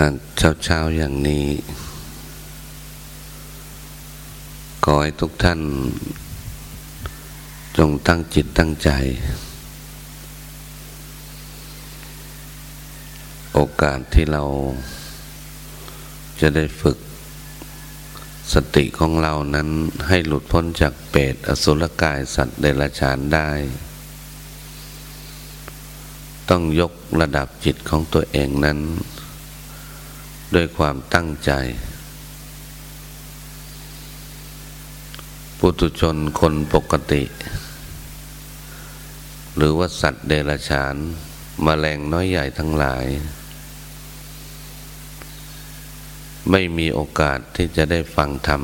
เช้าเช้าอย่างนี้ขอให้ทุกท่าน จงตั้งจิตตั้งใจ โอกาสที่เราจะได้ฝึกสติของเรานั้นให้หลุดพ้นจากเปรตอสุรกายสัตว์เดรัจฉานได้ ต้องยกระดับจิตของตัวเองนั้น ด้วยความตั้งใจปุถุชนคนปกติ หรือว่าสัตว์เดรัจฉานมแมลงน้อยใหญ่ทั้งหลาย ไม่มีโอกาสที่จะได้ฟังธรรม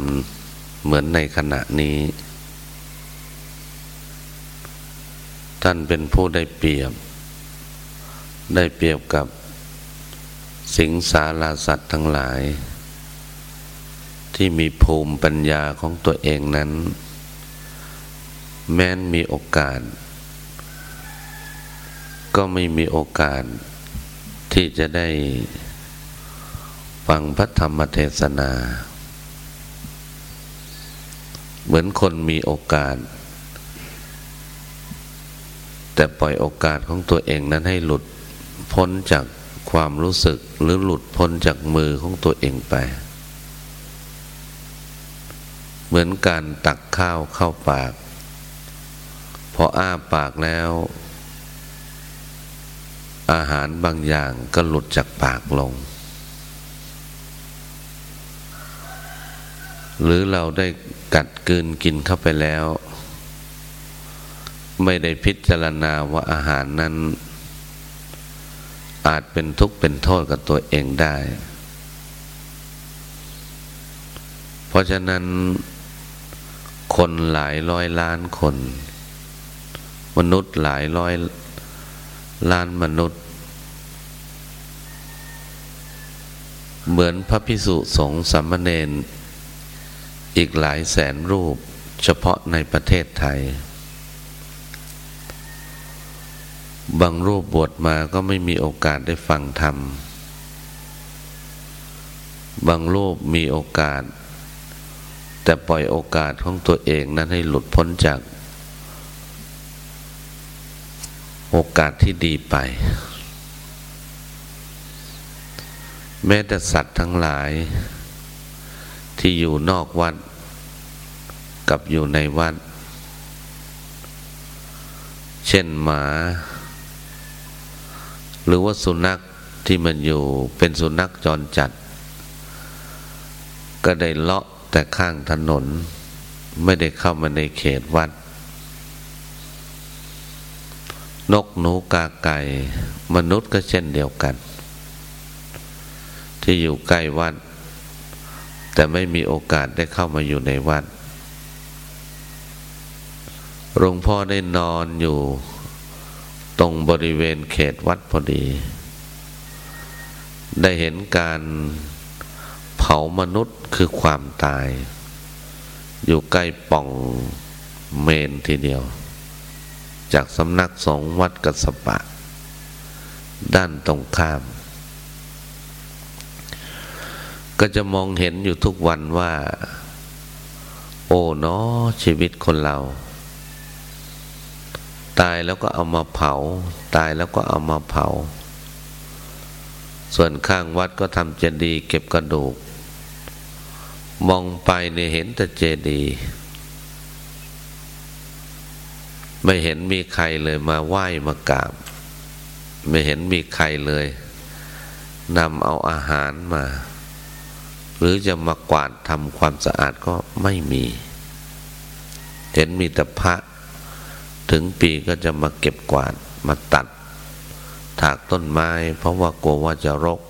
เหมือนในขณะนี้ ท่านเป็นผู้ได้เปรียบ ได้เปรียบกับ สิงสาราสัตว์ทั้งหลาย ที่มีภูมิปัญญาของตัวเองนั้น แม้นมีโอกาส ก็ไม่มีโอกาส ที่จะได้ฟังพระธรรมเทศนา เหมือนคนมีโอกาส แต่ปล่อยโอกาสของตัวเองนั้นให้หลุดพ้นจาก ความรู้สึกหรือหลุดพ้นจากมือของตัวเองไป เหมือนการตักข้าวเข้าปาก พออ้าปากแล้ว อาหารบางอย่างก็หลุดจากปากลง หรือเราได้กัดกืนกินเข้าไปแล้ว ไม่ได้พิจารณาว่าอาหารนั้น อาจเป็นทุกข์เป็นโทษกับตัวเองได้ เพราะฉะนั้น คนหลายร้อยล้านคน มนุษย์หลายร้อยล้านมนุษย์ เหมือนพระพิสุสงฆ์สัมมเนนอีกหลายแสนรูปเฉพาะในประเทศไทย บางรูปบวชมาก็ไม่มีโอกาสได้ฟังธรรม บางรูปมีโอกาส แต่ปล่อยโอกาสของตัวเองนั้นให้หลุดพ้นจาก โอกาสที่ดีไป แม้แต่สัตว์ทั้งหลาย ที่อยู่นอกวัด กับอยู่ในวัด เช่นหมา หรือว่าสุนัขที่มันอยู่เป็นสุนัขจรจัด ก็ได้เลาะแต่ข้างถนน ไม่ได้เข้ามาในเขตวัด นกหนูกาไก่ มนุษย์ก็เช่นเดียวกัน ที่อยู่ใกล้วัด แต่ไม่มีโอกาสได้เข้ามาอยู่ในวัดหลวงพ่อได้นอนอยู่ ตรงบริเวณเขตวัดพอดี ได้เห็นการเผามนุษย์คือความตาย อยู่ใกล้ป่องเมนทีเดียว จากสำนักสงฆ์วัดกัสปะ ด้านตรงข้าม ก็จะมองเห็นอยู่ทุกวันว่า โอ้เนาะชีวิตคนเรา ตายแล้วก็เอามาเผา ตายแล้วก็เอามาเผา ส่วนข้างวัดก็ทำเจดีย์เก็บกระดูก มองไปเนี่ยเห็นแต่เจดีย์ไม่เห็นมีใครเลยมาไหว้มากราบ ไม่เห็นมีใครเลยนำเอาอาหารมา หรือจะมากวาดทำความสะอาดก็ไม่มี เห็นมีแต่พระ ถึงปีก็จะมาเก็บกวาดมาตัด ถากต้นไม้ เพราะว่ากลัวว่าจะรก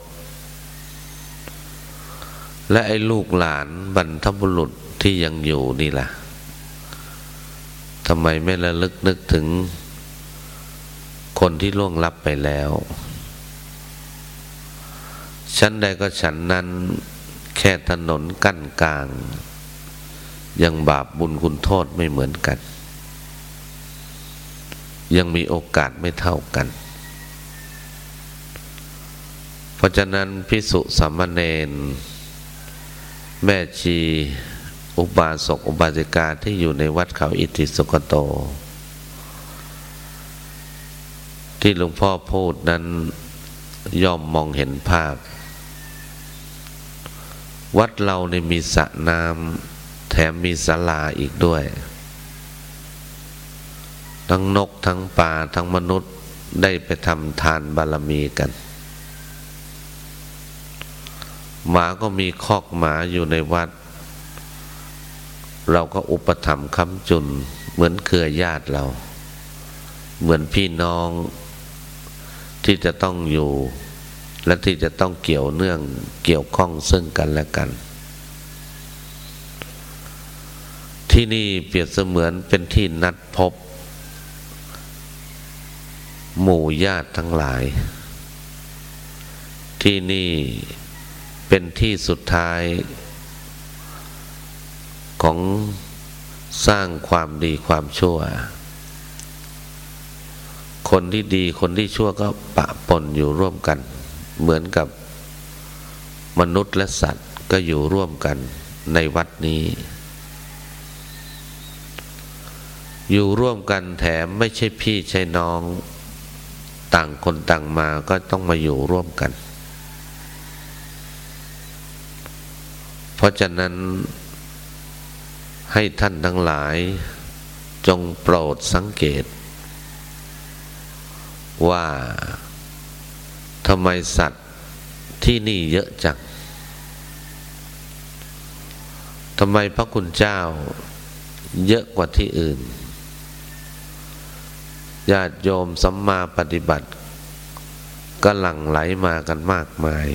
และไอ้ลูกหลานบรรทบุรุษที่ยังอยู่นี่ล่ะทำไมไม่ระลึกนึกถึง คนที่ล่วงลับไปแล้วชั้นใดก็ฉันนั้นแค่ถนนกั้นกลาง ยังบาปบุญคุณโทษไม่เหมือนกัน ยังมีโอกาสไม่เท่ากัน เพราะฉะนั้นพิสุสามเณรแม่ชีอุบาสกอุบาสิกาที่อยู่ในวัดเขาอิติสุกโต ที่หลวงพ่อพูดนั้นย่อมมองเห็นภาพ วัดเราในมีสระน้ำแถมมีศาลาอีกด้วย ทั้งนกทั้งปลาทั้งมนุษย์ได้ไปทำทานบารมีกัน หมาก็มีคอกหมาอยู่ในวัด เราก็อุปถัมภ์ค้ำจุน เหมือนเครือญาติเรา เหมือนพี่น้องที่จะต้องอยู่ และที่จะต้องเกี่ยวเนื่องเกี่ยวข้องซึ่งกันและกัน ที่นี่เปรียบเสมือนเป็นที่นัดพบ หมู่ญาติทั้งหลาย ที่นี่เป็นที่สุดท้าย ของสร้างความดีความชั่ว คนที่ดีคนที่ชั่วก็ปะปนอยู่ร่วมกัน เหมือนกับมนุษย์และสัตว์ก็อยู่ร่วมกันในวัดนี้ อยู่ร่วมกันแถมไม่ใช่พี่ใช่น้อง ต่างคนต่างมาก็ต้องมาอยู่ร่วมกัน เพราะฉะนั้นให้ท่านทั้งหลายจงโปรดสังเกต ว่าทำไมสัตว์ที่นี่เยอะจังทำไมพระคุณเจ้าเยอะกว่าที่อื่น ญาติโยมสัมมาปฏิบัติก็หลั่งไหลมากันมากมาย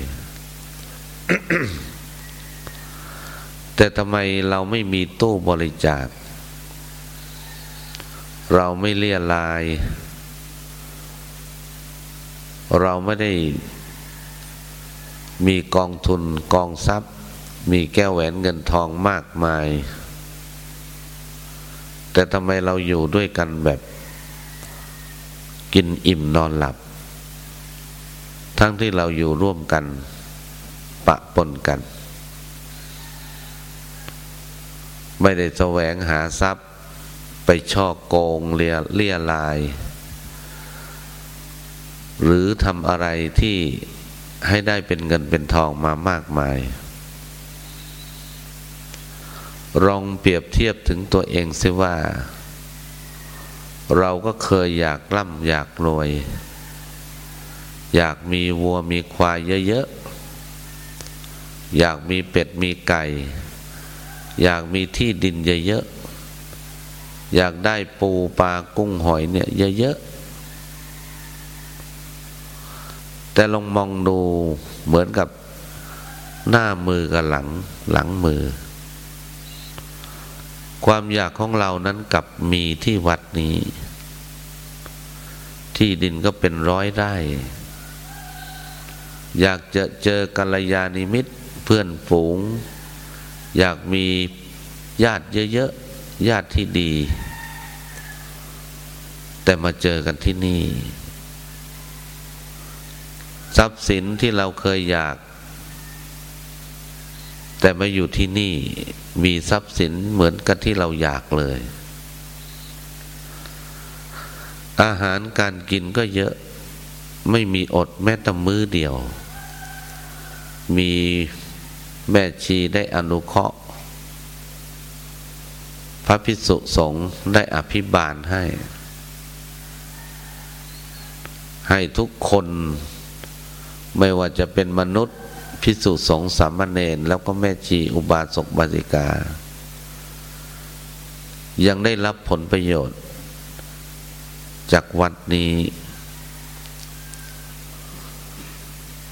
แต่ทำไมเราไม่มีตู้บริจาค เราไม่เลี่ยลาย เราไม่ได้มีกองทุนกองทรัพย์ มีแก้วแหวนเงินทองมากมาย แต่ทำไมเราอยู่ด้วยกันแบบ กินอิ่มนอนหลับ ทั้งที่เราอยู่ร่วมกัน ปะปนกัน ไม่ได้แสวงหาทรัพย์ ไปช่อโกงเลียเลี่ยลาย หรือทำอะไรที่ให้ได้เป็นเงินเป็นทองมามากมายลองเปรียบเทียบถึงตัวเองสิว่า เราก็เคยอยากร่ำอยากรวย อยากมีวัวมีควายเยอะๆ อยากมีเป็ดมีไก่ อยากมีที่ดินเยอะๆ อยากได้ปูปลากุ้งหอยเนี่ยเยอะๆ แต่ลองมองดูเหมือนกับหน้ามือกับหลังหลังมือ ความอยากของเรานั้นกับมีที่วัดนี้ ที่ดินก็เป็นร้อยไร่ อยากจะเจอกัลยาณิมิตรเพื่อนฝูง อยากมีญาติเยอะๆญาติที่ดี แต่มาเจอกันที่นี่ ทรัพย์สินที่เราเคยอยาก แต่มาอยู่ที่นี่ มีทรัพย์สินเหมือนกับที่เราอยากเลย อาหารการกินก็เยอะ ไม่มีอดแม้แต่มื้อเดียว มีแม่ชีได้อนุเคราะห์ พระพิสุสงฆ์ได้อภิบาลให้ ให้ทุกคนไม่ว่าจะเป็นมนุษย์ พิสุสงฆ์สามเณรแล้วก็แม่ชีอุบาสกบาสิกา ยังได้รับผลประโยชน์ จากวัดนี้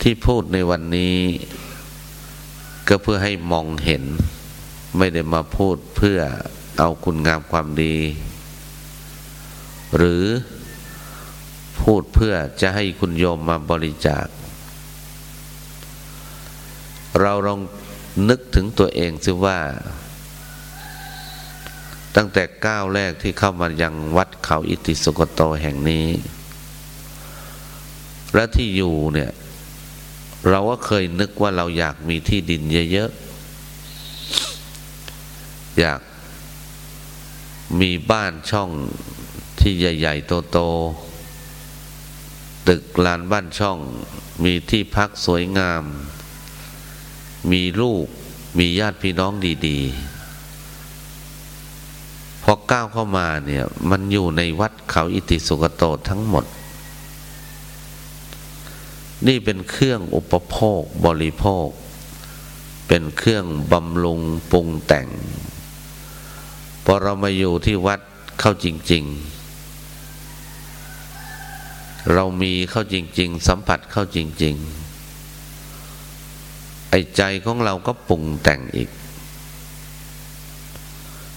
ที่พูดในวันนี้ ก็เพื่อให้มองเห็น ไม่ได้มาพูดเพื่อเอาคุณงามความดี หรือพูดเพื่อจะให้คุณโยมมาบริจาค เราลองนึกถึงตัวเองสิว่า ตั้งแต่ก้าวแรกที่เข้ามายังวัดเขาอิติสุกโตแห่งนี้ และที่อยู่เนี่ย เราก็เคยนึกว่าเราอยากมีที่ดินเยอะๆ อยากมีบ้านช่องที่ใหญ่ ๆ โตๆตึกลานบ้านช่อง มีที่พักสวยงาม มีลูก มีญาติพี่น้องดีๆ พอก้าวเข้ามาเนี่ย มันอยู่ในวัดเขาอิติสุกโตทั้งหมด นี่เป็นเครื่องอุปโภคบริโภค เป็นเครื่องบำรุงปรุงแต่ง พอเรามาอยู่ที่วัดเข้าจริง ๆเรามีเข้าจริง ๆ สัมผัสเข้าจริง ๆ ไอ้ใจของเราก็ปรุงแต่งอีก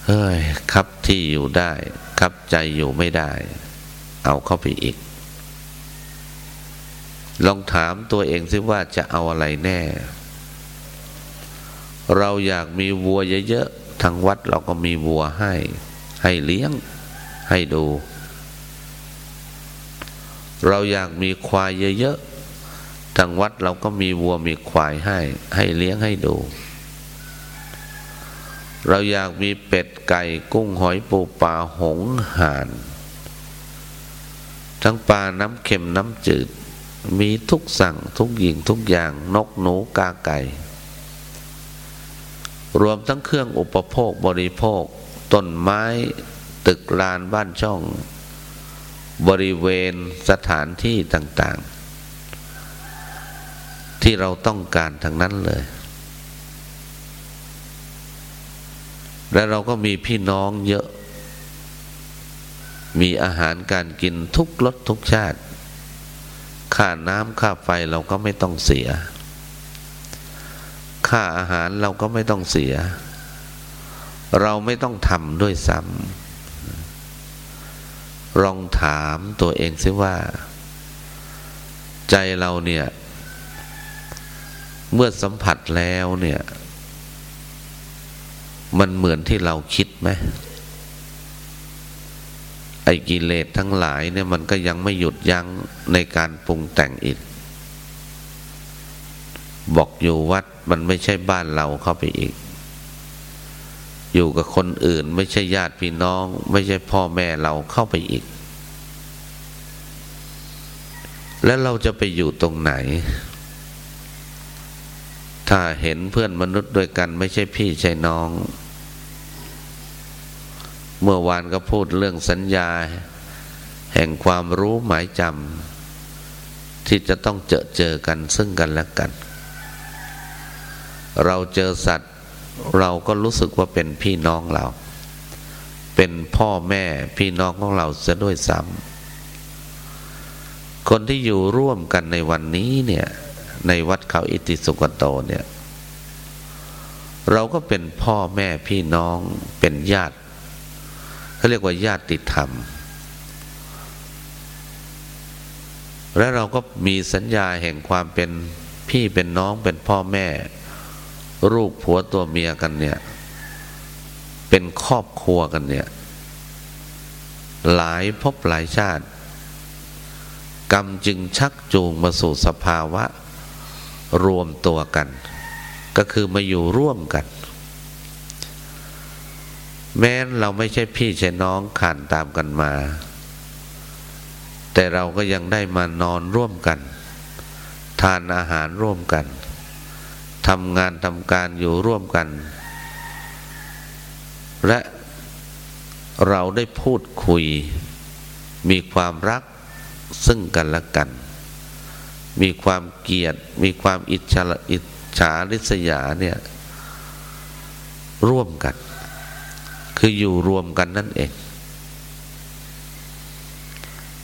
เฮ้ย ครับที่อยู่ได้ ครับใจอยู่ไม่ได้ เอาเข้าไปอีก ลองถามตัวเองซิว่าจะเอาอะไรแน่ เราอยากมีวัวเยอะๆ ทางวัดเราก็มีวัวให้ ให้เลี้ยง ให้ดู เราอยากมีควายเยอะๆ ทางวัดเราก็มีวัวมีควายให้ ให้เลี้ยงให้ดู เราอยากมีเป็ดไก่กุ้งหอยปูปลาหงห่าน ทั้งปลาน้ำเค็มน้ำจืด มีทุกสั่งทุกหญิงทุกอย่างนกหนูกาไก่ รวมทั้งเครื่องอุปโภคบริโภค ต้นไม้ตึกลานบ้านช่อง บริเวณสถานที่ต่างๆ ที่เราต้องการทั้งนั้นเลย และเราก็มีพี่น้องเยอะ มีอาหารการกินทุกรสทุกชาติ ค่าน้ำค่าไฟเราก็ไม่ต้องเสีย ค่าอาหารเราก็ไม่ต้องเสีย เราไม่ต้องทำด้วยซ้ำลองถามตัวเองซิว่า ใจเราเนี่ย เมื่อสัมผัสแล้วเนี่ย มันเหมือนที่เราคิดไหมไอ้กิเลสทั้งหลายเนี่ยมันก็ยังไม่หยุดยั้งในการปรุงแต่งอีก บอกอยู่วัดมันไม่ใช่บ้านเราเข้าไปอีก อยู่กับคนอื่น ไม่ใช่ญาติพี่น้อง ไม่ใช่พ่อแม่เราเข้าไปอีก แล้วเราจะไปอยู่ตรงไหน ถ้าเห็นเพื่อนมนุษย์ด้วยกันไม่ใช่พี่ใช่น้อง เมื่อวานก็พูดเรื่องสัญญา แห่งความรู้หมายจำที่จะต้องเจอเจอกันซึ่งกันและกัน เราเจอสัตว์ เราก็รู้สึกว่าเป็นพี่น้องเรา เป็นพ่อแม่พี่น้องของเราจะด้วยซ้ำคนที่อยู่ร่วมกันในวันนี้เนี่ย ในวัดเขาอิติสุกโตเนี่ย เราก็เป็นพ่อแม่พี่น้องเป็นญาติเขาเรียกว่าญาติธรรม และเราก็มีสัญญาแห่งความเป็นพี่เป็นน้องเป็นพ่อแม่ ลูกผัวตัวเมียกันเนี่ย เป็นครอบครัวกันเนี่ย หลายพบหลายชาติ กรรมจึงชักจูงมาสู่สภาวะ รวมตัวกัน ก็คือมาอยู่ร่วมกัน แม้นเราไม่ใช่พี่ใช่น้องขานตามกันมา แต่เราก็ยังได้มานอนร่วมกัน ทานอาหารร่วมกันทำงานทำการอยู่ร่วมกัน และเราได้พูดคุย มีความรักซึ่งกันและกัน มีความเกลียด มีความอิจฉาอิจฉาริษยาเนี่ยร่วมกัน คืออยู่รวมกันนั่นเอง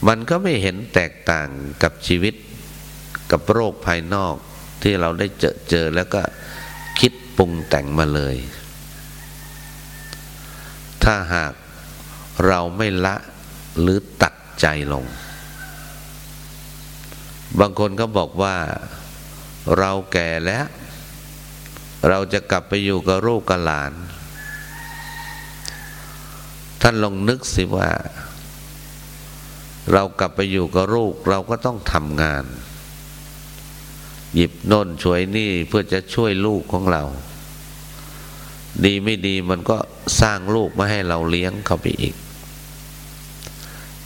มันก็ไม่เห็นแตกต่างกับชีวิตกับโรคภายนอกที่เราได้เจอเจอแล้วก็คิดปรุงแต่งมาเลย ถ้าหากเราไม่ละหรือตัดใจลง บางคนก็บอกว่าเราแก่แล้ว เราจะกลับไปอยู่กับลูกกับหลาน ท่านลองนึกสิว่า เรากลับไปอยู่กับลูกเราก็ต้องทำงาน หยิบโน่นช่วยนี่เพื่อจะช่วยลูกของเรา ดีไม่ดีมันก็สร้างลูกมาให้เราเลี้ยงเข้าไปอีก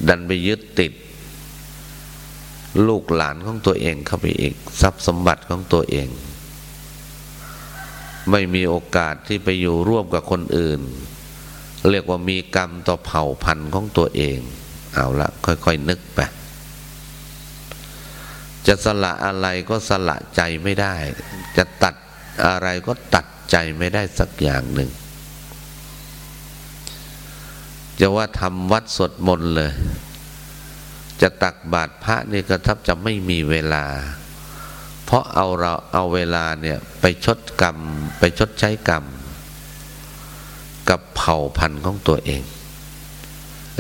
ดันไปยึดติด ลูกหลานของตัวเองเข้าไปอีก ทรัพย์สมบัติของตัวเอง ไม่มีโอกาสที่ไปอยู่ร่วมกับคนอื่น เรียกว่ามีกรรมต่อเผ่าพันธุ์ของตัวเอง เอาละค่อยๆนึกไปจะสละอะไรก็สละใจไม่ได้ จะตัดอะไรก็ตัดใจไม่ได้สักอย่างหนึ่ง จะว่าทำวัดสดมนเลย จะตักบาตรพระนี่ก็ทับจะไม่มีเวลา เพราะเอาเราเอาเวลาเนี่ยไปชดกรรม ไปชดใช้กรรม กับเผ่าพันธุ์ของตัวเอง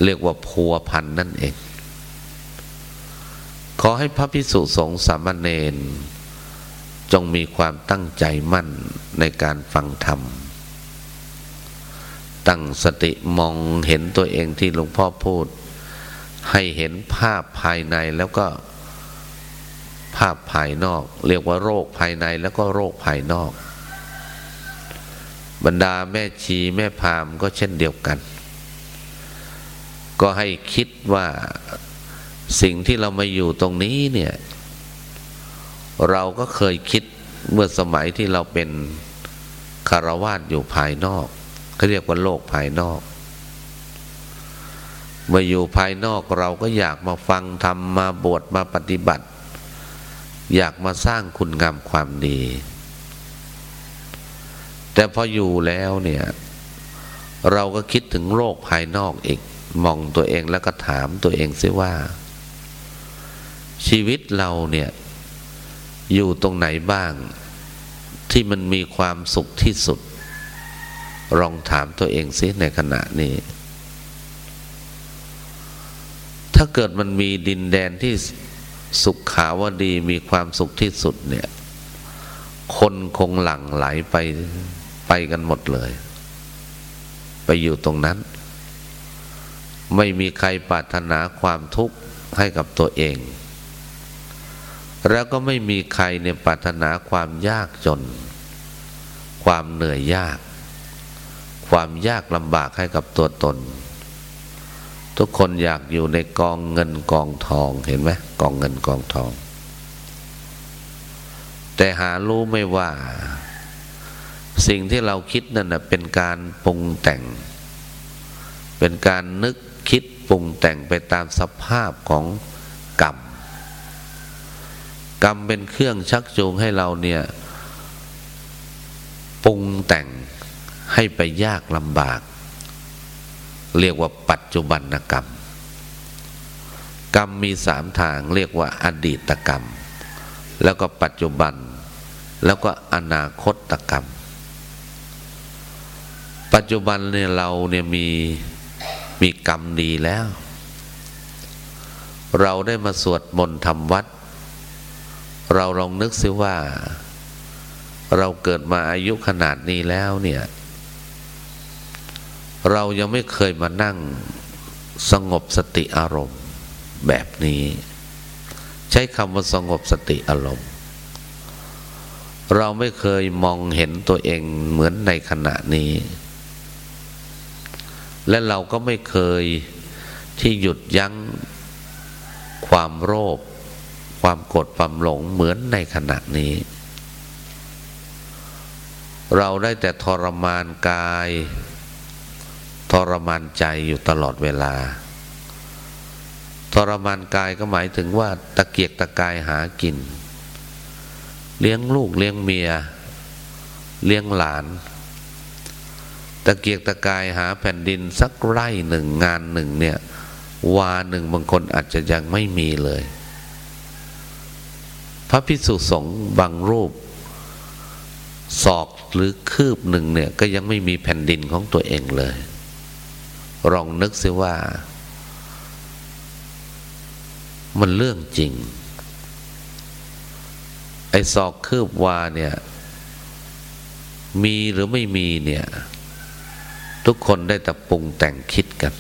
เรียกว่าพัวพันธุ์นั่นเอง ขอให้พระพิสุสงฆ์สามเณรจงมีความตั้งใจมั่นในการฟังธรรม ตั้งสติมองเห็นตัวเองที่หลวงพ่อพูด ให้เห็นภาพภายในแล้วก็ภาพภายนอก เรียกว่าโรคภายในแล้วก็โรคภายนอก บรรดาแม่ชีแม่พามก็เช่นเดียวกัน ก็ให้คิดว่าสิ่งที่เรามาอยู่ตรงนี้เนี่ย เราก็เคยคิดเมื่อสมัยที่เราเป็นคารวาสอยู่ภายนอกเขาเรียกว่าโลกภายนอก มื่ออยู่ภายนอกเราก็อยากมาฟังทำมาบวชมาปฏิบัติ อยากมาสร้างคุณงามความดี แต่พออยู่แล้วเนี่ย เราก็คิดถึงโลกภายนอกอีก มองตัวเองแล้วก็ถามตัวเองซิว่า ชีวิตเราเนี่ย อยู่ตรงไหนบ้าง ที่มันมีความสุขที่สุด ลองถามตัวเองซิในขณะนี้ ถ้าเกิดมันมีดินแดนที่สุขขาวดีมีความสุขที่สุดเนี่ย คนคงหลั่งไหลไปไปกันหมดเลย ไปอยู่ตรงนั้น ไม่มีใครปรารถนาความทุกข์ให้กับตัวเอง แล้วก็ไม่มีใครเนี่ยปรารถนาความยากจน ความเหนื่อยยาก ความยากลำบากให้กับตัวตน ทุกคนอยากอยู่ในกองเงินกองทองเห็นไหมกองเงินกองทอง แต่หารู้ไม่ว่า สิ่งที่เราคิดนั่นนะเป็นการปรุงแต่ง เป็นการนึกคิดปรุงแต่งไปตามสภาพของกรรม กรรมเป็นเครื่องชักจูงให้เราเนี่ยปรุงแต่งให้ไปยากลำบาก เรียกว่าปัจจุบันกรรม กรรมมีสามทางเรียกว่าอดีตกรรม แล้วก็ปัจจุบัน แล้วก็อนาคตกรรม ปัจจุบันเนี่ยเราเนี่ยมีมีกรรมดีแล้ว เราได้มาสวดมนต์ทำวัด เราลองนึกซิว่า เราเกิดมาอายุขนาดนี้แล้วเนี่ย เรายังไม่เคยมานั่งสงบสติอารมณ์แบบนี้ ใช้คำว่าสงบสติอารมณ์ เราไม่เคยมองเห็นตัวเองเหมือนในขณะนี้ และเราก็ไม่เคยที่หยุดยั้งความโลภความกดความหลงเหมือนในขณะนี้ เราได้แต่ทรมานกาย ทรมานใจอยู่ตลอดเวลา ทรมานกายก็หมายถึงว่าตะเกียกตะกายหากิน เลี้ยงลูกเลี้ยงเมีย เลี้ยงหลาน ตะเกียกตะกายหาแผ่นดินสักไร่หนึ่งงานหนึ่งเนี่ยวาหนึ่งบางคนอาจจะยังไม่มีเลย พระพิสุสงฆ์บางรูป ศอกหรือคืบหนึ่งเนี่ยก็ยังไม่มีแผ่นดินของตัวเองเลย ลองนึกซิว่า มันเรื่องจริง ไอ้ศอกคืบวาเนี่ย มีหรือไม่มีเนี่ย ทุกคนได้แต่ปรุงแต่งคิดกัน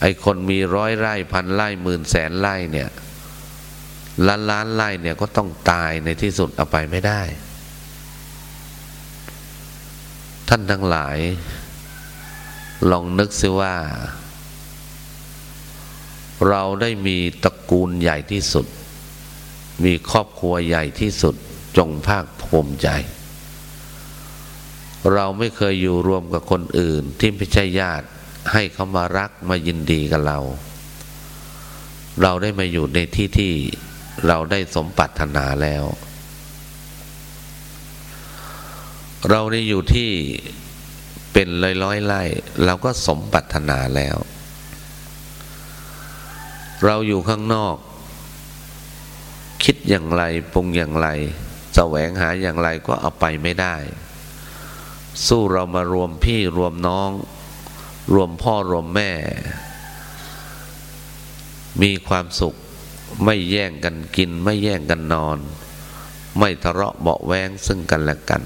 ไอ้คนมีร้อยไร่พันไร่หมื่นแสนไร่เนี่ยล้านล้านไร่เนี่ยก็ต้องตายในที่สุดเอาไปไม่ได้ ท่านทั้งหลาย ลองนึกซิว่า เราได้มีตระกูลใหญ่ที่สุด มีครอบครัวใหญ่ที่สุดจงภาคภูมิใจ เราไม่เคยอยู่รวมกับคนอื่นที่ไม่ใช่ญาติให้เขามารักมายินดีกับเรา เราได้มาอยู่ในที่ที่เราได้สมปรารถนาแล้ว เราได้อยู่ที่ เป็นร้อยร้อยไร่เราก็สมปรารถนาแล้ว เราอยู่ข้างนอก คิดอย่างไรปรุงอย่างไรแสวงหาอย่างไรก็เอาไปไม่ได้ สู้เรามารวมพี่รวมน้อง รวมพ่อรวมแม่ มีความสุขไม่แย่งกันกิน ไม่แย่งกันนอน ไม่ทะเลาะเบาแวงซึ่งกันและกัน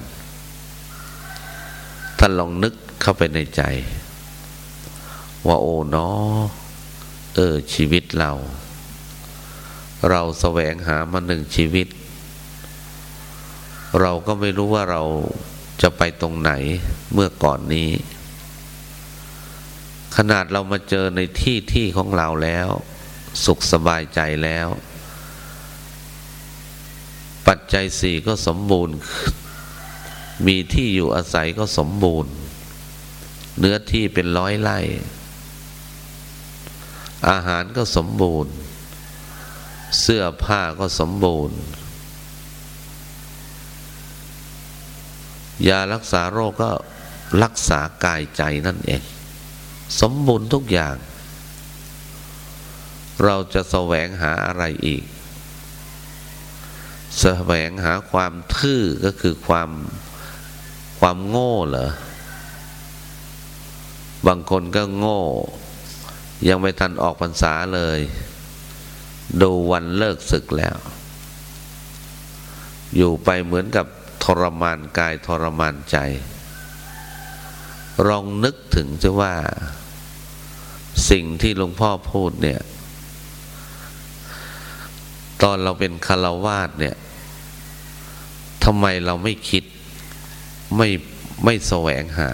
ท่านลองนึกเข้าไปในใจ ว่าโอ้เนอเออชีวิตเรา เราแสวงหามาหนึ่งชีวิต เราก็ไม่รู้ว่าเราจะไปตรงไหนเมื่อก่อนนี้ ขนาดเรามาเจอในที่ที่ของเราแล้ว สุขสบายใจแล้ว ปัจจัยสี่ก็สมบูรณ์ มีที่อยู่อาศัยก็สมบูรณ์ เนื้อที่เป็นร้อยไร่ อาหารก็สมบูรณ์ เสื้อผ้าก็สมบูรณ์ ยารักษาโรคก็รักษากายใจนั่นเอง สมบูรณ์ทุกอย่าง เราจะแสวงหาอะไรอีก แสวงหาความทื่อก็คือความ ความโง่เหรอ บางคนก็โง่ ยังไม่ทันออกพรรษาเลย ดูวันเลิกศึกแล้ว อยู่ไปเหมือนกับทรมานกายทรมานใจ ลองนึกถึงจะว่า สิ่งที่หลวงพ่อพูดเนี่ย ตอนเราเป็นคารวาสเนี่ยทำไมเราไม่คิด ไม่ไม่แสวงหา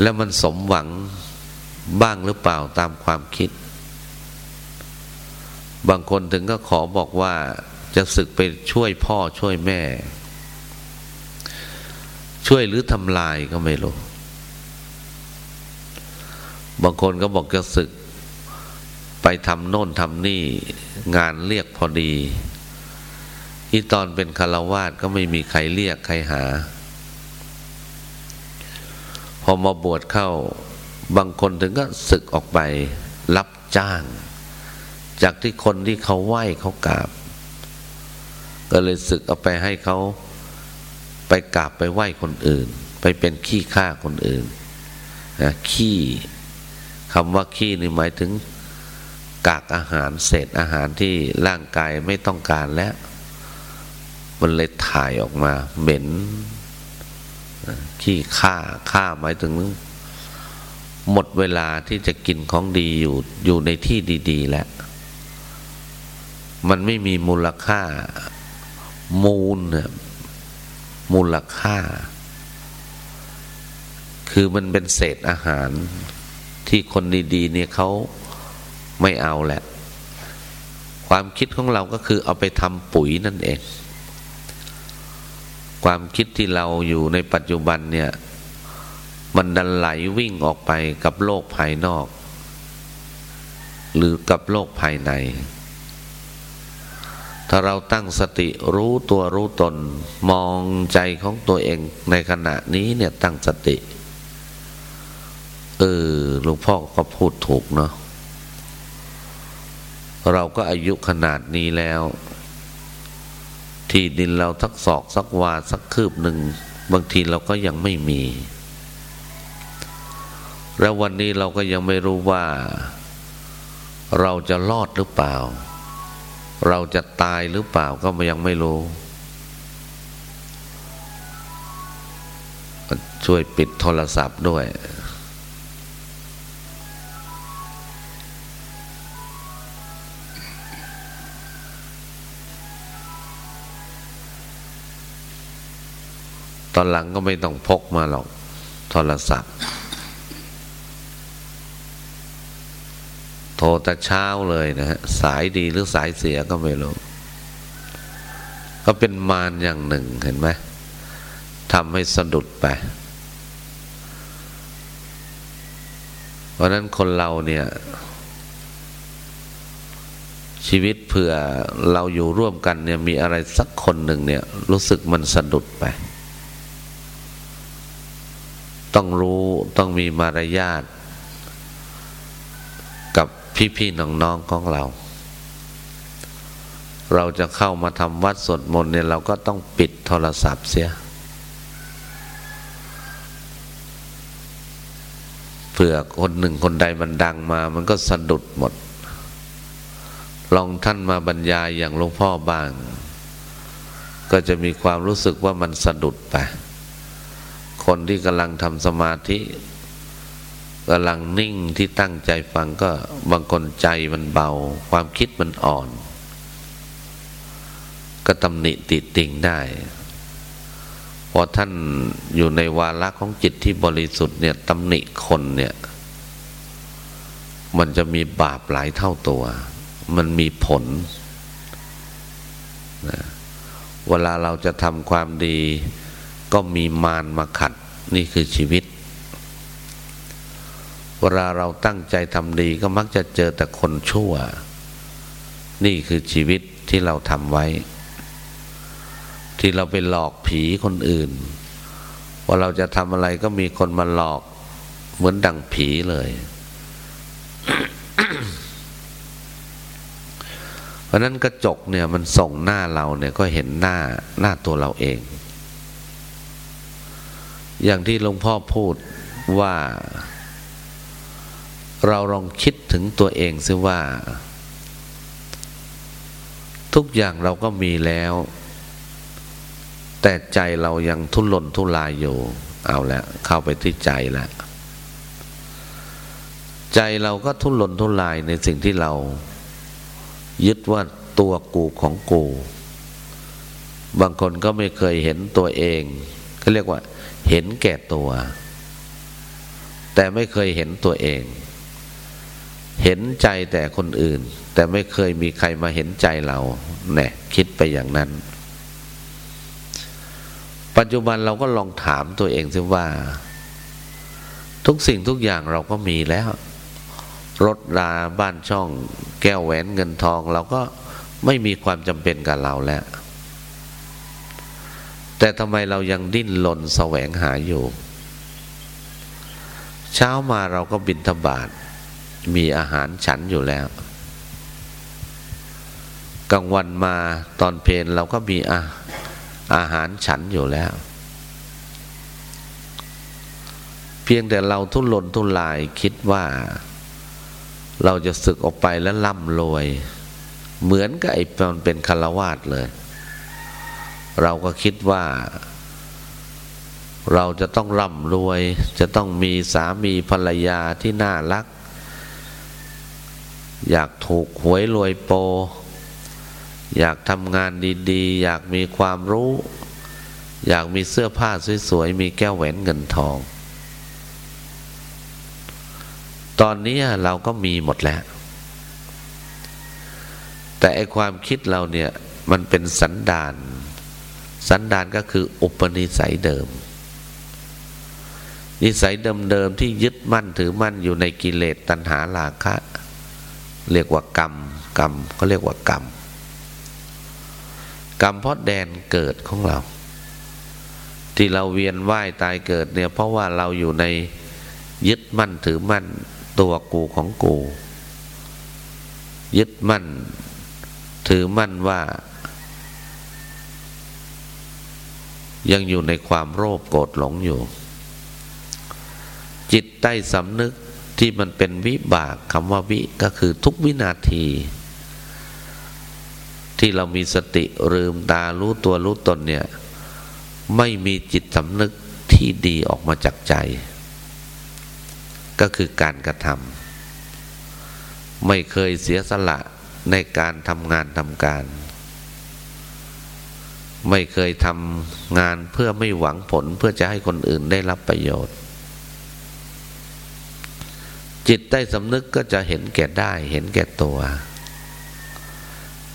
แล้วมันสมหวังบ้างหรือเปล่าตามความคิด บางคนถึงก็ขอบอกว่าจะศึกไปช่วยพ่อช่วยแม่ ช่วยหรือทำลายก็ไม่รู้ บางคนก็บอกจะศึก ไปทำโน่นทำนี่งานเรียกพอดี ที่ตอนเป็นคารวาสก็ไม่มีใครเรียกใครหา พอมาบวชเข้าบางคนถึงก็ศึกออกไปรับจ้าง จากที่คนที่เขาไหว้เขากราบ ก็เลยศึกเอาไปให้เขาไปกราบไปไหว้คนอื่น ไปเป็นขี้ข้าคนอื่นนะขี้คำว่าขี้นี่หมายถึงกากอาหารเศษอาหารที่ร่างกายไม่ต้องการแล้ว มันเลยถ่ายออกมา เหม็นขี้ข้าข้าหมายถึง หมดเวลาที่จะกินของดีอยู่อยู่ในที่ดี ๆ แล้ว มันไม่มีมูลค่า มูลมูลค่า คือมันเป็นเศษอาหารที่คนดี ๆ เนี่ยเขาไม่เอาแหละ ความคิดของเราก็คือเอาไปทำปุ๋ยนั่นเอง ความคิดที่เราอยู่ในปัจจุบันเนี่ย มันดันไหลวิ่งออกไปกับโลกภายนอก หรือกับโลกภายใน ถ้าเราตั้งสติรู้ตัวรู้ตน มองใจของตัวเองในขณะนี้เนี่ยตั้งสติ เออหลวงพ่อก็พูดถูกเนาะเราก็อายุขนาดนี้แล้ว ที่ดินเราทักศอกสักวาสักคืบหนึ่ง บางทีเราก็ยังไม่มี แล้ววันนี้เราก็ยังไม่รู้ว่า เราจะรอดหรือเปล่า เราจะตายหรือเปล่าก็ยังไม่รู้ ช่วยปิดโทรศัพท์ด้วย ตอนหลังก็ไม่ต้องพกมาหรอก โทรศัพท์ โทรแต่เช้าเลยนะฮะ สายดีหรือสายเสียก็ไม่รู้ ก็เป็นมารอย่างหนึ่งเห็นไหมทำให้สะดุดไป เพราะนั้นคนเราเนี่ย ชีวิตเผื่อเราอยู่ร่วมกันเนี่ยมีอะไรสักคนหนึ่งเนี่ย รู้สึกมันสะดุดไป ต้องรู้ต้องมีมารยาทกับพี่ๆน้องๆของเรา เราจะเข้ามาทำวัดสวดมนต์เนี่ยเราก็ต้องปิดโทรศัพท์เสีย เผื่อคนหนึ่งคนใดมันดังมา มันก็สะดุดหมด ลองท่านมาบรรยายอย่างหลวงพ่อบาง ก็จะมีความรู้สึกว่ามันสะดุดไป คนที่กำลังทำสมาธิกำลังนิ่งที่ตั้งใจฟังก็บางคนใจมันเบา ความคิดมันอ่อน ก็ตำหนิติติงได้ พอท่านอยู่ในวาระของจิตที่บริสุทธิ์เนี่ยตำหนิคนเนี่ย มันจะมีบาปหลายเท่าตัว มันมีผลนะเวลาเราจะทำความดี ก็มีมารมาขัดนี่คือชีวิต เวลาเราตั้งใจทำดีก็มักจะเจอแต่คนชั่ว นี่คือชีวิตที่เราทำไว้ ที่เราไปหลอกผีคนอื่น ว่าเราจะทำอะไรก็มีคนมาหลอกเหมือนดังผีเลยเพราะนั้นกระจกเนี่ยมันส่งหน้าเราเนี่ยก็เห็นหน้าหน้าตัวเราเอง อย่างที่หลวงพ่อพูดว่า เราลองคิดถึงตัวเองซิว่า ทุกอย่างเราก็มีแล้ว แต่ใจเรายังทุรนทุรายอยู่ เอาล้วเข้าไปที่ใจล้วใจเราก็ทุรนทุรายในสิ่งที่เรา ยึดว่าตัวกูของกู บางคนก็ไม่เคยเห็นตัวเองเขาเรียกว่า เห็นแก่ตัว แต่ไม่เคยเห็นตัวเอง เห็นใจแต่คนอื่น แต่ไม่เคยมีใครมาเห็นใจเราเนี่ยคิดไปอย่างนั้น ปัจจุบันเราก็ลองถามตัวเองซิว่า ทุกสิ่งทุกอย่างเราก็มีแล้ว รถราบ้านช่อง แก้วแหวนเงินทอง เราก็ไม่มีความจำเป็นกับเราแล้ว แต่ทำไมเรายังดิ้นรนแสวงหาอยู่ เช้ามาเราก็บินทบาทมีอาหารฉันอยู่แล้ว กลางวันมาตอนเพลนเราก็มีอาอาหารฉันอยู่แล้ว เพียงแต่เราทุรนทุรายคิดว่า เราจะศึกออกไปแล้วร่ำรวย เหมือนกับไอ้มันเป็นคารวาสเลย เราก็คิดว่า เราจะต้องร่ำรวย จะต้องมีสามีภรรยาที่น่ารัก อยากถูกหวยรวยโป อยากทำงานดีๆ อยากมีความรู้ อยากมีเสื้อผ้าสวยๆ มีแก้วแหวนเงินทอง ตอนนี้เราก็มีหมดแล้ว แต่ไอความคิดเราเนี่ยมันเป็นสันดาน สันดานก็คืออุปนิสัยเดิม นิสัยเดิมๆที่ยึดมั่นถือมั่นอยู่ในกิเลสตัณหาราคะ เรียกว่ากรรม กรรมเขาเรียกว่ากรรม กรรมเพราะแดนเกิดของเรา ที่เราเวียนว่ายตายเกิดเนี่ยเพราะว่าเราอยู่ในยึดมั่นถือมั่นตัวกูของกู ยึดมั่น ถือมั่นว่า ยังอยู่ในความโลภโกรธหลงอยู่ จิตใต้สำนึกที่มันเป็นวิบากคำว่าวิก็คือทุกวินาที ที่เรามีสติลืมตารู้ตัวรู้ตนเนี่ย ไม่มีจิตสำนึกที่ดีออกมาจากใจ ก็คือการกระทำไม่เคยเสียสละในการทำงานทำการ ไม่เคยทำงานเพื่อไม่หวังผลเพื่อจะให้คนอื่นได้รับประโยชน์ จิตใต้สำนึกก็จะเห็นแก่ได้ เห็นแก่ตัว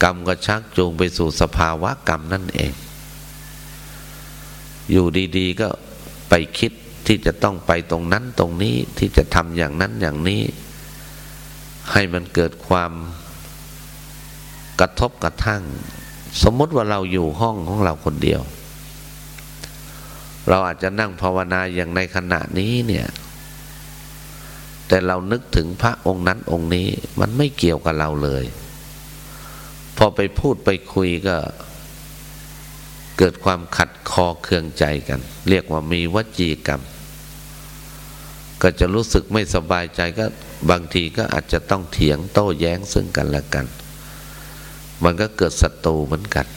กรรมก็ชักจูงไปสู่สภาวะกรรมนั่นเอง อยู่ดีๆก็ไปคิดที่จะต้องไปตรงนั้นตรงนี้ที่จะทำอย่างนั้นอย่างนี้ ให้มันเกิดความกระทบกระทั่ง สมมติว่าเราอยู่ห้องของเราคนเดียว เราอาจจะนั่งภาวนาอย่างในขณะนี้เนี่ย แต่เรานึกถึงพระองค์นั้นองค์นี้มันไม่เกี่ยวกับเราเลย พอไปพูดไปคุยก็ เกิดความขัดคอเคืองใจกัน เรียกว่ามีวจีกรรม ก็จะรู้สึกไม่สบายใจก็บางทีก็อาจจะต้องเถียงโต้แย้งซึ่งกันและกัน มันก็เกิดศัตรูเหมือนกัน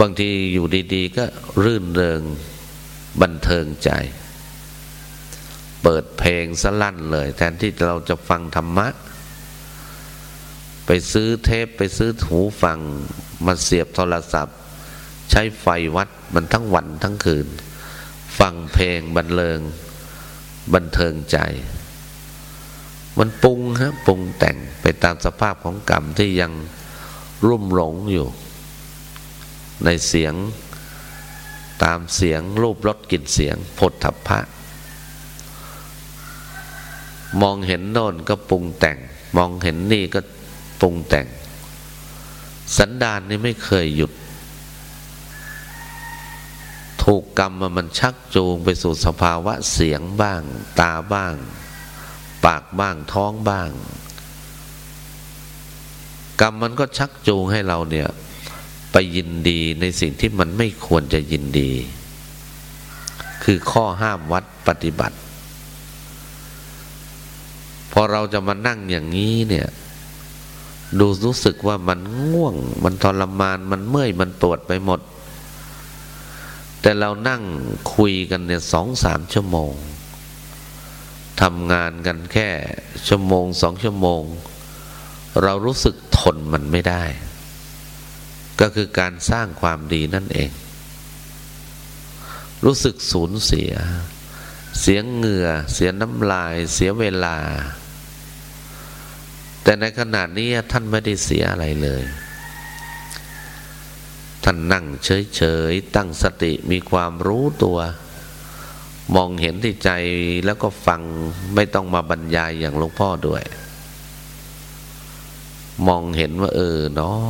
บางทีอยู่ดีๆ ก็รื่นเริงบันเทิงใจ เปิดเพลงสลั่นเลย แทนที่เราจะฟังธรรมะ ไปซื้อเทปไปซื้อหูฟัง มาเสียบโทรศัพท์ ใช้ไฟวัดมันทั้งวันทั้งคืน ฟังเพลงบันเลงบันเทิงใจ มันปรุงฮะปรุงแต่งไปตามสภาพของกรรมที่ยังรุ่มหลงอยู่ ในเสียงตามเสียงรูปรสกลิ่นเสียงผลทัพพะ มองเห็นโน่นก็ปรุงแต่ง มองเห็นนี่ก็ปรุงแต่ง สันดานนี่ไม่เคยหยุด ถูกกรรมมันชักจูงไปสู่สภาวะเสียงบ้าง ตาบ้าง ปากบ้างท้องบ้าง กรรมมันก็ชักจูงให้เราเนี่ย ไปยินดีในสิ่งที่มันไม่ควรจะยินดี คือข้อห้ามวัดปฏิบัติ พอเราจะมานั่งอย่างนี้เนี่ยดูรู้สึกว่ามันง่วง มันทรมาน มันเมื่อย มันปวดไปหมด แต่เรานั่งคุยกันเนี่ยสองสามชั่วโมง ทำงานกันแค่ชั่วโมงสองชั่วโมง เรารู้สึกทนมันไม่ได้ ก็คือการสร้างความดีนั่นเอง รู้สึกสูญเสีย เสียงเหงื่อ เสียน้ำลาย เสียเวลา แต่ในขณะนี้ท่านไม่ได้เสียอะไรเลย ท่านนั่งเฉยๆ ตั้งสติมีความรู้ตัว มองเห็นที่ใจแล้วก็ฟังไม่ต้องมาบรรยายอย่างหลวงพ่อด้วย มองเห็นว่า เออเนาะ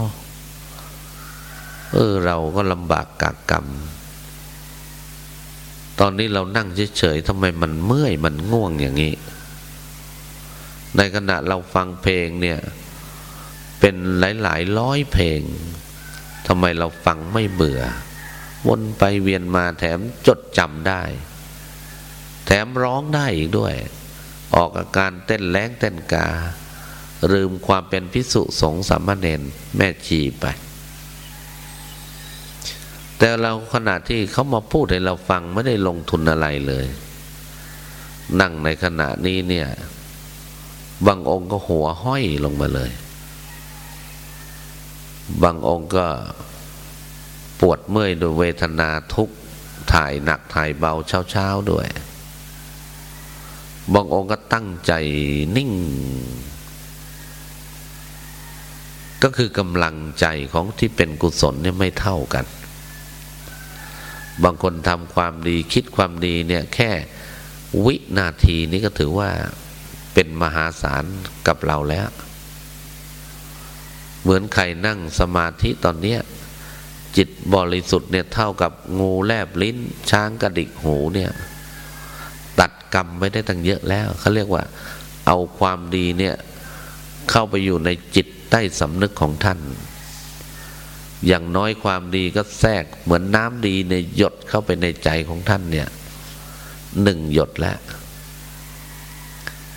เออเราก็ลำบากกากกรรม ตอนนี้เรานั่งเฉยๆทำไมมันเมื่อยมันง่วงอย่างนี้ ในขณะเราฟังเพลงเนี่ย เป็นหลายๆร้อยเพลงทำไมเราฟังไม่เบื่อ วนไปเวียนมาแถมจดจำได้ แถมร้องได้อีกด้วย ออกอาการเต้นแรงเต้นกา ลืมความเป็นพิสุสงสามเณรแม่ชีไป แต่เราขณะที่เขามาพูดให้เราฟังไม่ได้ลงทุนอะไรเลย นั่งในขณะนี้เนี่ยบางองค์ก็หัวห้อยลงมาเลย บางองค์ก็ปวดเมื่อยโดยเวทนาทุกถ่ายหนักถ่ายเบาเช้าๆด้วย บางองค์ก็ตั้งใจนิ่ง ก็คือกำลังใจของที่เป็นกุศลเนี่ยไม่เท่ากัน บางคนทำความดีคิดความดีเนี่ยแค่วินาทีนี้ก็ถือว่าเป็นมหาศาลกับเราแล้ว เหมือนใครนั่งสมาธิตอนเนี้ยจิตบริสุทธิ์เนี่ยเท่ากับงูแลบลิ้นช้างกระดิกหูเนี่ย ตัดกรรมไม่ได้ตั้งเยอะแล้วเขาเรียกว่า เอาความดีเนี่ยเข้าไปอยู่ในจิตใต้สำนึกของท่าน อย่างน้อยความดีก็แทรกเหมือนน้ำดีในหยดเข้าไปในใจของท่านเนี่ยหนึ่งหยดแล้ว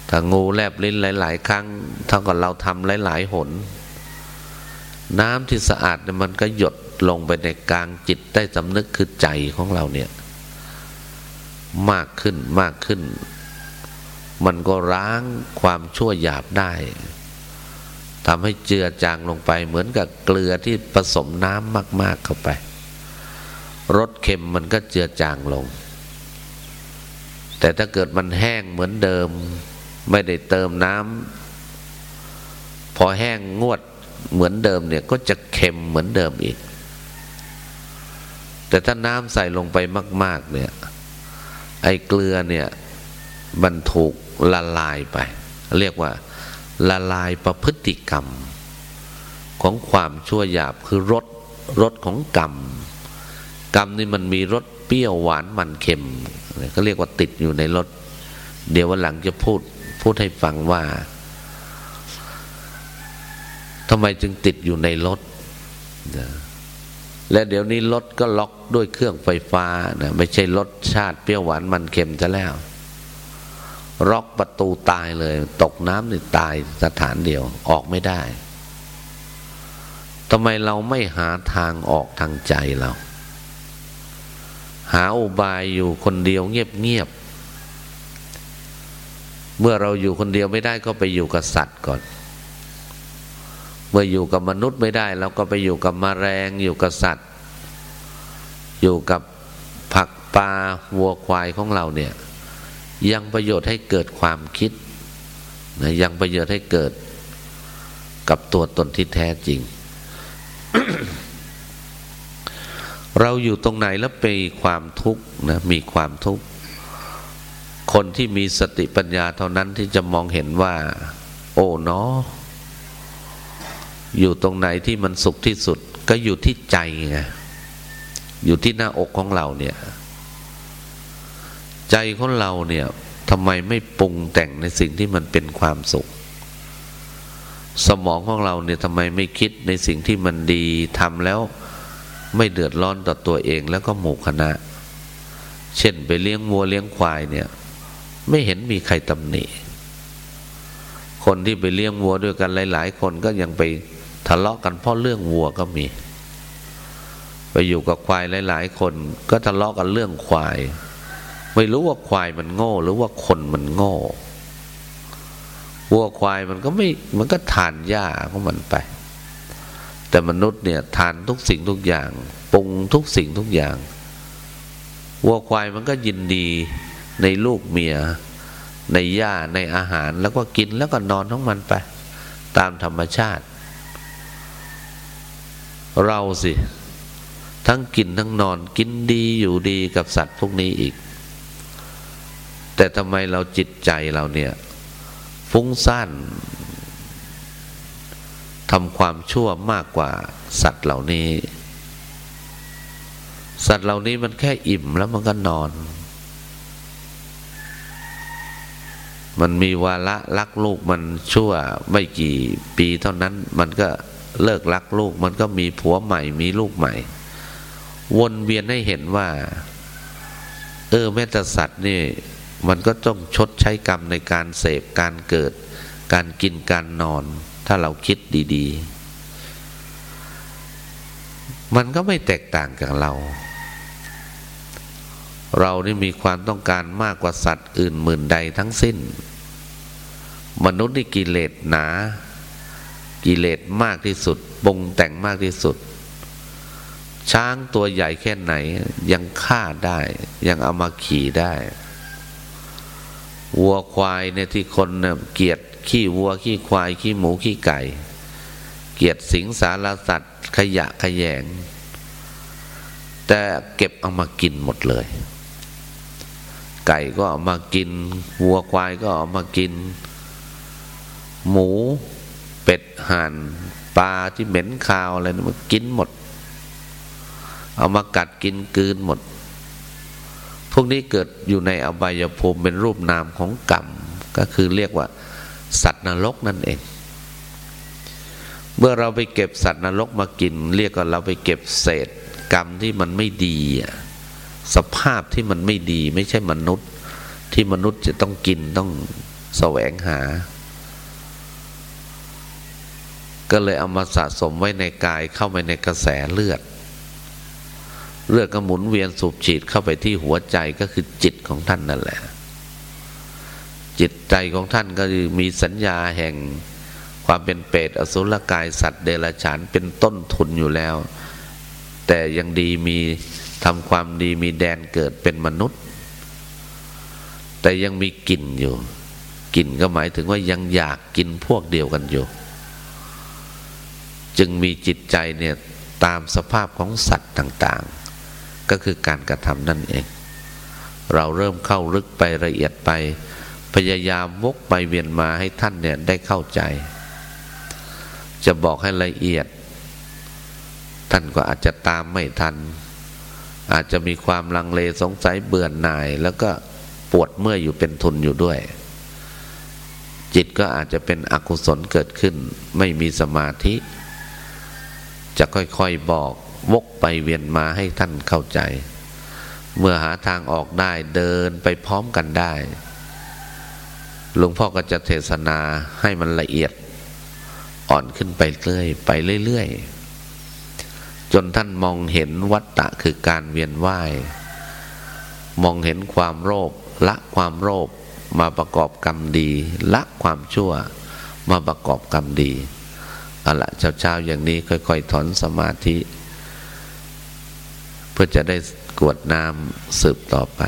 ถ้างูแลบลิ้นหลาย ๆ ครั้งเท่ากับเราทำหลาย ๆ หน น้ำที่สะอาดเนี่ยมันก็หยดลงไปในกลางจิตใต้สำนึกคือใจของเราเนี่ย มากขึ้นมากขึ้น มันก็ร้างความชั่วหยาบได้ทำให้เจือจางลงไปเหมือนกับเกลือที่ผสมน้ำมาก ๆเข้าไปรสเค็มมันก็เจือจางลง แต่ถ้าเกิดมันแห้งเหมือนเดิม ไม่ได้เติมน้ำพอแห้งงวดเหมือนเดิมเนี่ยก็จะเค็มเหมือนเดิมอีก แต่ถ้าน้ำใส่ลงไปมาก ๆ เนี่ย ไอ้เกลือเนี่ยมันถูกละลายไป เรียกว่าละลายประพฤติกรรม ของความชั่วหยาบคือรสรสของกรรม กรรมนี่มันมีรสเปรี้ยวหวานมันเค็มเขาเรียกว่าติดอยู่ในรสเดี๋ยววันหลังจะพูดพูดให้ฟังว่าทำไมจึงติดอยู่ในรถ และเดี๋ยวนี้รถก็ล็อกด้วยเครื่องไฟฟ้านะไม่ใช่รสชาติเปรี้ยวหวานมันเค็มจะแล้วล็อกประตูตายเลย ตกน้ำนี่ตายสถานเดียวออกไม่ได้ทำไมเราไม่หาทางออกทางใจเรา หาอุบายอยู่คนเดียวเงียบๆเมื่อเราอยู่คนเดียวไม่ได้ก็ไปอยู่กับสัตว์ก่อน เมื่ออยู่กับมนุษย์ไม่ได้เราก็ไปอยู่กับมแมลงอยู่กับสัตว์ อยู่กับผักปลาวัวควายของเราเนี่ย ยังประโยชน์ให้เกิดความคิดนะยังประโยชน์ให้เกิดกับตัวตนที่แท้จริง เราอยู่ตรงไหนแล้วไปความทุกข์นะมีความทุกข์ คนที่มีสติปัญญาเท่านั้นที่จะมองเห็นว่า โอ้เนาะ อยู่ตรงไหนที่มันสุขที่สุด ก็อยู่ที่ใจไงอยู่ที่หน้าอกของเราเนี่ย ใจของเราเนี่ยทำไมไม่ปรุงแต่งในสิ่งที่มันเป็นความสุข สมองของเราเนี่ยทำไมไม่คิดในสิ่งที่มันดีทำแล้วไม่เดือดร้อนต่อตัวเองแล้วก็หมู่คณะ เช่นไปเลี้ยงวัวเลี้ยงควายเนี่ย ไม่เห็นมีใครตำหนิคนที่ไปเลี้ยงวัวด้วยกันหลาย ๆ คนก็ยังไป ทะเลาะกันเพราะเรื่องวัวก็มี ไปอยู่กับควายหลาย ๆ คนก็ทะเลาะกันเรื่องควาย ไม่รู้ว่าควายมันโง่ หรือว่าคนมันโง่วัวควายมันก็ไม่มันก็ทานหญ้าของมันไป แต่มนุษย์เนี่ยทานทุกสิ่งทุกอย่างปรุงทุกสิ่งทุกอย่างวัวควายมันก็ยินดีในลูกเมีย ในหญ้าในอาหารแล้วก็กินแล้วก็นอนของมันไป ตามธรรมชาติ เราสิ ทั้งกินทั้งนอนกินดีอยู่ดีกับสัตว์พวกนี้อีก แต่ทำไมเราจิตใจเราเนี่ย ฟุ้งซ่านทำความชั่วมากกว่าสัตว์เหล่านี้ สัตว์เหล่านี้มันแค่อิ่มแล้วมันก็นอน มันมีวาระรักลูกมันชั่วไม่กี่ปีเท่านั้นมันก็ เลิกรักลูกมันก็มีผัวใหม่มีลูกใหม่ วนเวียนให้เห็นว่า เออแม้แต่สัตว์นี่ มันก็ต้องชดใช้กรรมในการเสพการเกิด การกินการนอน ถ้าเราคิดดี ๆ มันก็ไม่แตกต่างจากเรา เรานี่มีความต้องการมากกว่าสัตว์อื่นหมื่นใดทั้งสิ้น มนุษย์นี่กิเลสหนา กิเลสมากที่สุดปงแต่งมากที่สุด ช้างตัวใหญ่แค่ไหน ยังฆ่าได้ ยังเอามาขี่ได้วัวควายเนี่ยที่คนเนี่ยเกียดขี้วัวขี้ควายขี้หมูขี้ไก่ เกียดสิงสารสัตว์ ขยะขยง แต่เก็บเอามากินหมดเลย ไก่ก็เอามากิน วัวควายก็เอามากิน หมู เป็ดห่านปลาที่เหม็นคาวอะไรมันกินหมด เอามากัดกินกืนหมด พวกนี้เกิดอยู่ในอบายภูมิเป็นรูปนามของกรรม ก็คือเรียกว่า สัตว์นรกนั่นเอง เมื่อเราไปเก็บสัตว์นรกมากิน เรียกว่าเราไปเก็บเศษกรรมที่มันไม่ดีสภาพที่มันไม่ดี ไม่ใช่มนุษย์ ที่มนุษย์จะต้องกินต้องแสวงหา ก็เลยเอามาสะสมไว้ในกายเข้าไปในกระแสเลือด เลือดก็หมุนเวียนสูบฉีดเข้าไปที่หัวใจก็คือจิตของท่านนั่นแหละ จิตใจของท่านก็มีสัญญาแห่งความเป็นเปรตอสุรกายสัตว์เดรัจฉานเป็นต้นทุนอยู่แล้ว แต่ยังดีมีทำความดีมีแดนเกิดเป็นมนุษย์ แต่ยังมีกลิ่นอยู่กลิ่นก็หมายถึงว่ายังอยากกินพวกเดียวกันอยู่ จึงมีจิตใจเนี่ยตามสภาพของสัตว์ต่างๆ ก็คือการกระทำนั่นเอง เราเริ่มเข้าลึกไปละเอียดไป พยายามวกไปเวียนมาให้ท่านเนี่ยได้เข้าใจ จะบอกให้ละเอียด ท่านก็อาจจะตามไม่ทัน อาจจะมีความลังเลสงสัยเบื่อหน่าย แล้วก็ปวดเมื่อยอยู่เป็นทุนอยู่ด้วย จิตก็อาจจะเป็นอกุศลเกิดขึ้น ไม่มีสมาธิ จะค่อยๆบอกวกไปเวียนมาให้ท่านเข้าใจ เมื่อหาทางออกได้เดินไปพร้อมกันได้ หลวงพ่อก็จะเทศนาให้มันละเอียด อ่อนขึ้นไปเรื่อยไปเรื่อยๆจนท่านมองเห็นวัตตะคือการเวียนว่าย มองเห็นความโลภละความโลภมาประกอบกรรมดี ละความชั่วมาประกอบกรรมดี เอาละเช้าๆอย่างนี้ค่อย ๆ ถอนสมาธิ เพื่อจะได้กวดน้ำสืบต่อไป